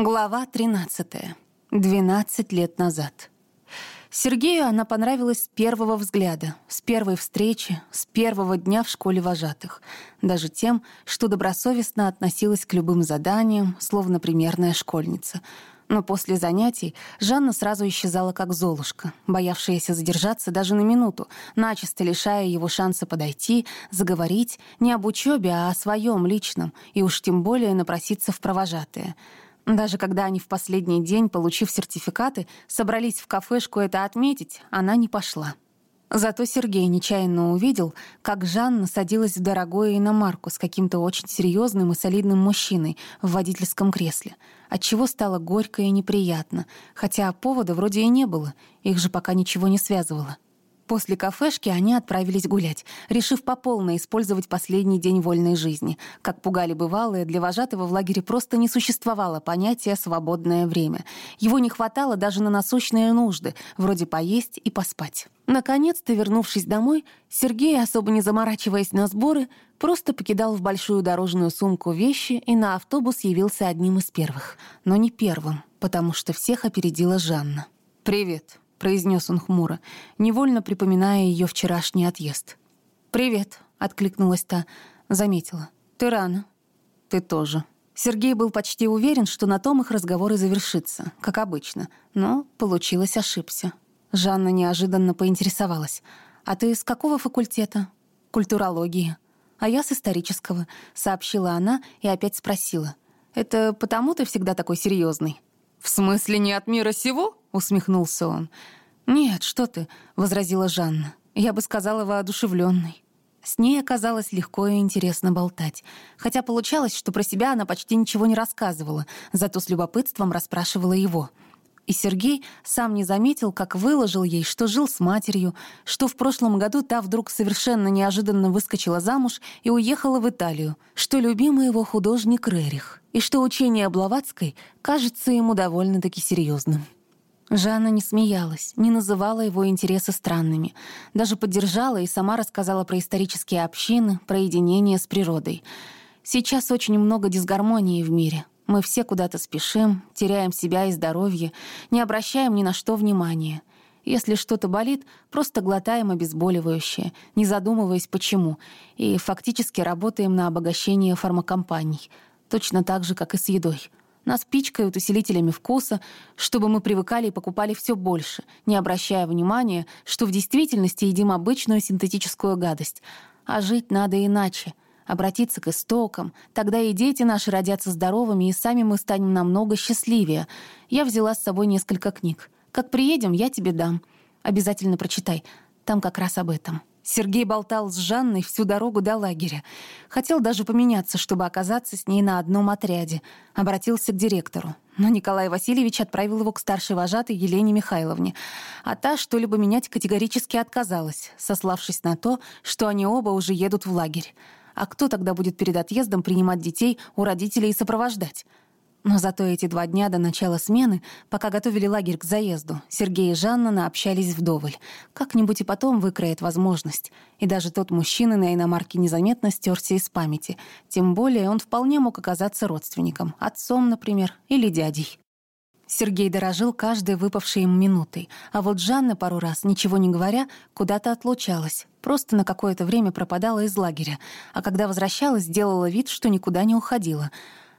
Глава 13. 12 лет назад. Сергею она понравилась с первого взгляда, с первой встречи, с первого дня в школе вожатых. Даже тем, что добросовестно относилась к любым заданиям, словно примерная школьница. Но после занятий Жанна сразу исчезала как золушка, боявшаяся задержаться даже на минуту, начисто лишая его шанса подойти, заговорить не об учебе, а о своем личном, и уж тем более напроситься в провожатые — даже когда они в последний день, получив сертификаты, собрались в кафешку это отметить, она не пошла. Зато Сергей нечаянно увидел, как Жанна садилась в дорогую иномарку с каким-то очень серьезным и солидным мужчиной в водительском кресле, отчего стало горько и неприятно, хотя повода вроде и не было, их же пока ничего не связывало. После кафешки они отправились гулять, решив по полной использовать последний день вольной жизни. Как пугали бывалые, для вожатого в лагере просто не существовало понятия «свободное время». Его не хватало даже на насущные нужды, вроде поесть и поспать. Наконец-то, вернувшись домой, Сергей, особо не заморачиваясь на сборы, просто покидал в большую дорожную сумку вещи и на автобус явился одним из первых. Но не первым, потому что всех опередила Жанна. «Привет», — произнес он хмуро, невольно припоминая ее вчерашний отъезд. «Привет», — откликнулась та, заметила. «Ты рано». «Ты тоже». Сергей был почти уверен, что на том их разговор и завершится, как обычно, но получилось ошибся. Жанна неожиданно поинтересовалась. «А ты с какого факультета?» «Культурологии». «А я с исторического», — сообщила она и опять спросила. «Это потому ты всегда такой серьезный? «В смысле не от мира сего?» — усмехнулся он. «Нет, что ты», — возразила Жанна. «Я бы сказала, воодушевленной». С ней оказалось легко и интересно болтать. Хотя получалось, что про себя она почти ничего не рассказывала, зато с любопытством расспрашивала его — и Сергей сам не заметил, как выложил ей, что жил с матерью, что в прошлом году та вдруг совершенно неожиданно выскочила замуж и уехала в Италию, что любимый его художник Рерих, и что учение Блаватской кажется ему довольно-таки серьезным. Жанна не смеялась, не называла его интересы странными, даже поддержала и сама рассказала про исторические общины, про единение с природой. Сейчас очень много дисгармонии в мире, мы все куда-то спешим, теряем себя и здоровье, не обращаем ни на что внимания. Если что-то болит, просто глотаем обезболивающее, не задумываясь почему, и фактически работаем на обогащение фармакомпаний. Точно так же, как и с едой. Нас пичкают усилителями вкуса, чтобы мы привыкали и покупали все больше, не обращая внимания, что в действительности едим обычную синтетическую гадость. А жить надо иначе — обратиться к истокам. Тогда и дети наши родятся здоровыми, и сами мы станем намного счастливее. Я взяла с собой несколько книг. Как приедем, я тебе дам. Обязательно прочитай. Там как раз об этом. Сергей болтал с Жанной всю дорогу до лагеря. Хотел даже поменяться, чтобы оказаться с ней на одном отряде. Обратился к директору. Но Николай Васильевич отправил его к старшей вожатой Елене Михайловне. А та что-либо менять категорически отказалась, сославшись на то, что они оба уже едут в лагерь. А кто тогда будет перед отъездом принимать детей у родителей и сопровождать? Но зато эти два дня до начала смены, пока готовили лагерь к заезду, Сергей и Жанна наобщались вдоволь. Как-нибудь и потом выкроет возможность. И даже тот мужчина на иномарке незаметно стерся из памяти. Тем более он вполне мог оказаться родственником, отцом, например, или дядей. Сергей дорожил каждой выпавшей им минутой, а вот Жанна пару раз, ничего не говоря, куда-то отлучалась, просто на какое-то время пропадала из лагеря, а когда возвращалась, делала вид, что никуда не уходила.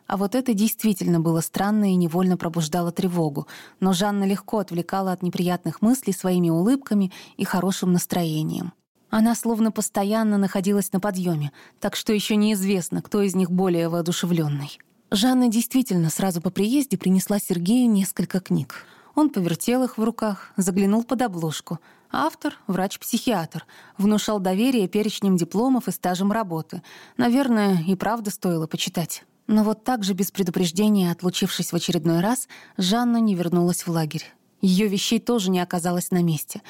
А вот это действительно было странно и невольно пробуждало тревогу, но Жанна легко отвлекала от неприятных мыслей своими улыбками и хорошим настроением. Она словно постоянно находилась на подъеме, так что еще неизвестно, кто из них более воодушевленный. Жанна действительно сразу по приезде принесла Сергею несколько книг. Он повертел их в руках, заглянул под обложку. Автор — врач-психиатр. Внушал доверие перечнем дипломов и стажем работы. Наверное, и правда стоило почитать. Но вот так же без предупреждения, отлучившись в очередной раз, Жанна не вернулась в лагерь. Ее вещей тоже не оказалось на месте.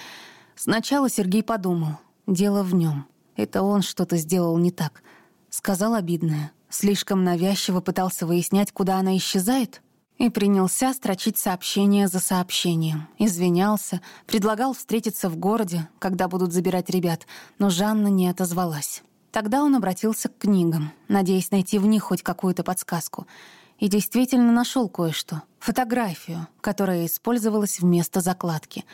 Сначала Сергей подумал. Дело в нем. Это он что-то сделал не так. Сказал обидное — Слишком навязчиво пытался выяснять, куда она исчезает, и принялся строчить сообщение за сообщением. Извинялся, предлагал встретиться в городе, когда будут забирать ребят, но Жанна не отозвалась. Тогда он обратился к книгам, надеясь найти в них хоть какую-то подсказку. И действительно нашел кое-что. Фотографию, которая использовалась вместо закладки.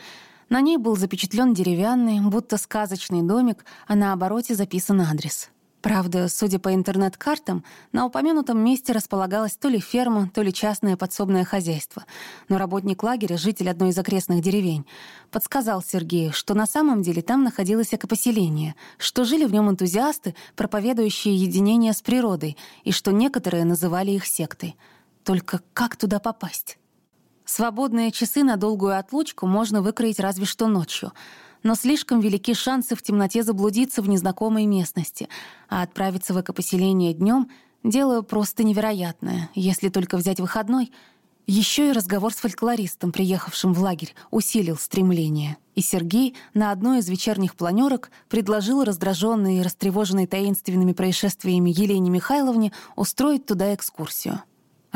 На ней был запечатлен деревянный, будто сказочный домик, а на обороте записан адрес. Правда, судя по интернет-картам, на упомянутом месте располагалась то ли ферма, то ли частное подсобное хозяйство. Но работник лагеря, житель одной из окрестных деревень, подсказал Сергею, что на самом деле там находилось экопоселение, что жили в нем энтузиасты, проповедующие единение с природой, и что некоторые называли их сектой. Только как туда попасть? Свободные часы на долгую отлучку можно выкроить разве что ночью — но слишком велики шансы в темноте заблудиться в незнакомой местности, а отправиться в экопоселение днем — дело просто невероятное, если только взять выходной. Еще и разговор с фольклористом, приехавшим в лагерь, усилил стремление. И Сергей на одной из вечерних планерок предложил раздраженной и растревоженной таинственными происшествиями Елене Михайловне устроить туда экскурсию.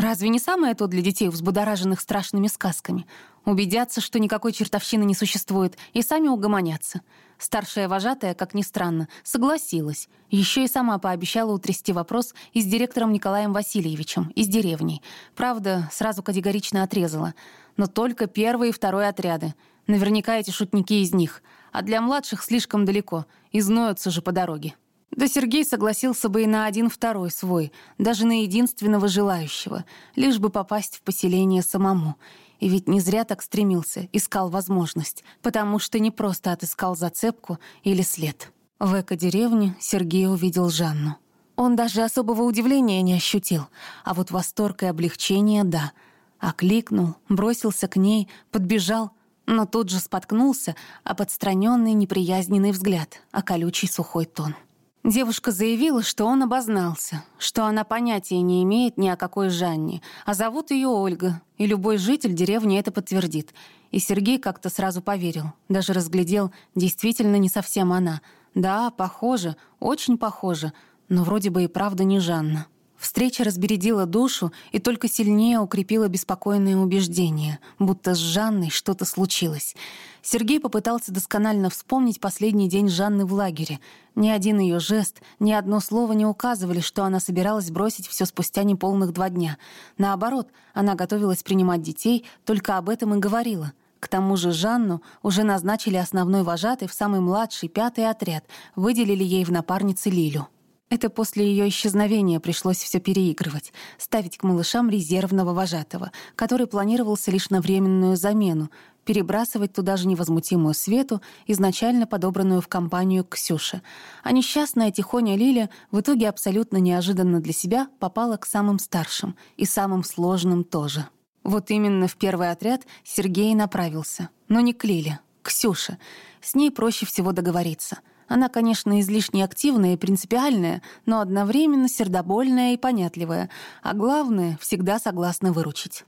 Разве не самое то для детей, взбудораженных страшными сказками? Убедятся, что никакой чертовщины не существует, и сами угомонятся. Старшая вожатая, как ни странно, согласилась. Еще и сама пообещала утрясти вопрос и с директором Николаем Васильевичем, из деревни. Правда, сразу категорично отрезала. Но только первый и второй отряды. Наверняка эти шутники из них. А для младших слишком далеко. Изноются же по дороге. Да Сергей согласился бы и на один второй свой, даже на единственного желающего, лишь бы попасть в поселение самому — и ведь не зря так стремился, искал возможность, потому что не просто отыскал зацепку или след. В эко-деревне Сергей увидел Жанну. Он даже особого удивления не ощутил, а вот восторг и облегчение — да. Окликнул, бросился к ней, подбежал, но тут же споткнулся об подстраненный неприязненный взгляд, а колючий сухой тон. Девушка заявила, что он обознался, что она понятия не имеет ни о какой Жанне, а зовут ее Ольга, и любой житель деревни это подтвердит. И Сергей как-то сразу поверил, даже разглядел, действительно не совсем она. Да, похоже, очень похоже, но вроде бы и правда не Жанна. Встреча разбередила душу и только сильнее укрепила беспокойное убеждение, будто с Жанной что-то случилось. Сергей попытался досконально вспомнить последний день Жанны в лагере. Ни один ее жест, ни одно слово не указывали, что она собиралась бросить все спустя неполных два дня. Наоборот, она готовилась принимать детей, только об этом и говорила. К тому же Жанну уже назначили основной вожатой в самый младший, пятый отряд, выделили ей в напарнице Лилю. Это после ее исчезновения пришлось все переигрывать, ставить к малышам резервного вожатого, который планировался лишь на временную замену, перебрасывать туда же невозмутимую Свету, изначально подобранную в компанию Ксюши. А несчастная тихоня Лиля в итоге абсолютно неожиданно для себя попала к самым старшим и самым сложным тоже. Вот именно в первый отряд Сергей направился. Но не к Лиле, к Ксюше. С ней проще всего договориться — она, конечно, излишне активная и принципиальная, но одновременно сердобольная и понятливая, а главное, всегда согласна выручить.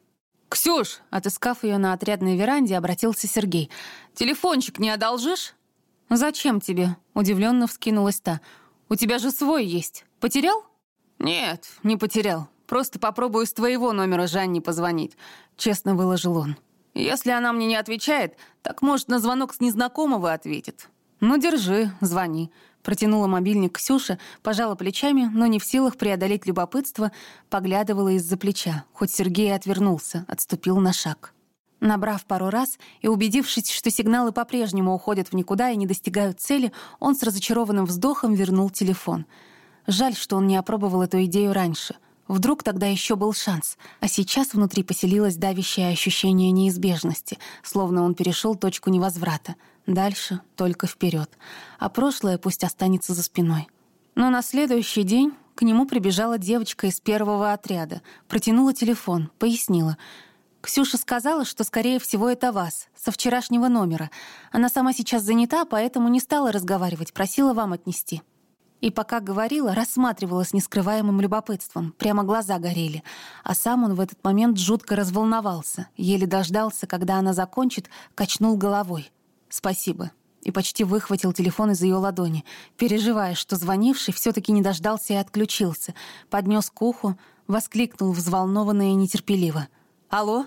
«Ксюш!» — отыскав ее на отрядной веранде, обратился Сергей. «Телефончик не одолжишь?» «Зачем тебе?» — удивленно вскинулась та. «У тебя же свой есть. Потерял?» «Нет, не потерял. Просто попробую с твоего номера Жанне позвонить», — честно выложил он. «Если она мне не отвечает, так, может, на звонок с незнакомого ответит. «Ну, держи, звони», — протянула мобильник Ксюша, пожала плечами, но не в силах преодолеть любопытство, поглядывала из-за плеча, хоть Сергей отвернулся, отступил на шаг. Набрав пару раз и убедившись, что сигналы по-прежнему уходят в никуда и не достигают цели, он с разочарованным вздохом вернул телефон. Жаль, что он не опробовал эту идею раньше. Вдруг тогда еще был шанс, а сейчас внутри поселилось давящее ощущение неизбежности, словно он перешел точку невозврата — Дальше только вперед, а прошлое пусть останется за спиной. Но на следующий день к нему прибежала девочка из первого отряда, протянула телефон, пояснила. «Ксюша сказала, что, скорее всего, это вас, со вчерашнего номера. Она сама сейчас занята, поэтому не стала разговаривать, просила вам отнести». И пока говорила, рассматривала с нескрываемым любопытством, прямо глаза горели. А сам он в этот момент жутко разволновался, еле дождался, когда она закончит, качнул головой. «Спасибо», и почти выхватил телефон из ее ладони, переживая, что звонивший все-таки не дождался и отключился, поднес к уху, воскликнул взволнованно и нетерпеливо. «Алло?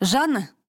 Жанна?»